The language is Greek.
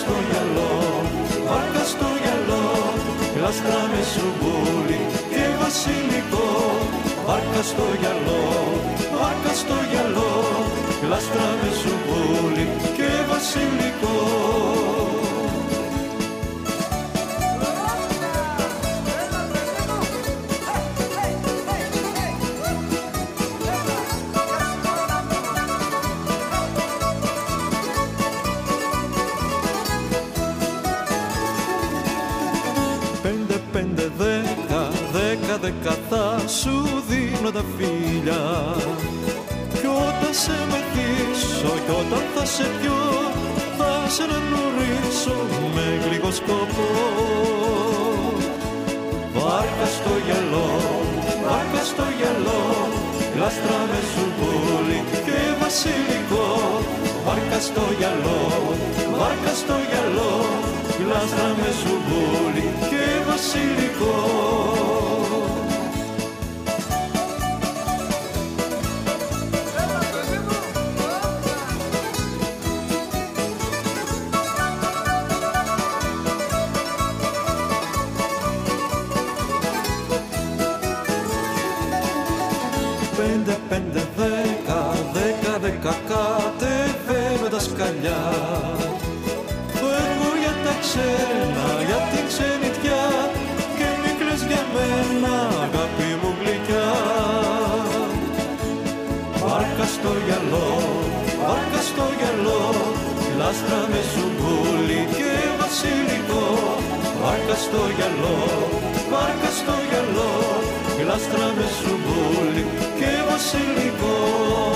στο γυαλό, βάρκα στο γυαλό, γλάστρα με σουμπούλι και βασιλικό. Βάρκα στο γυαλό, βάρκα δέκα, δέκα θα σου δίνω τα φίλια. Κι όταν σε μεθύσω κι όταν θα σε πιω Θα σε γνωρίσω με γρήγο σκοπό. Βάρκα στο γυαλό, βάρκα στο γυαλό Γλάστρα με σουμπούλι και βασιλικό. Βάρκα στο γυαλό, βάρκα στο γυαλό Γλάστρα με σουμπούλι και βασιλικό Πέντε, πέντε, δέκα, δέκα, δέκα κατεβαίνω τα σκαλιά. Φεύγω για τα ξένα, για την ξενιτιά Και μην κλαις για μένα, αγάπη μου γλυκιά. Βάρκα στο γυαλό, βάρκα στο γυαλό Λάστρα με σουμπούλι και βασιλικό. Βάρκα στο γυαλό, βάρκα στο γυαλό Γλάστρα με σουμπούλι και βασιλικό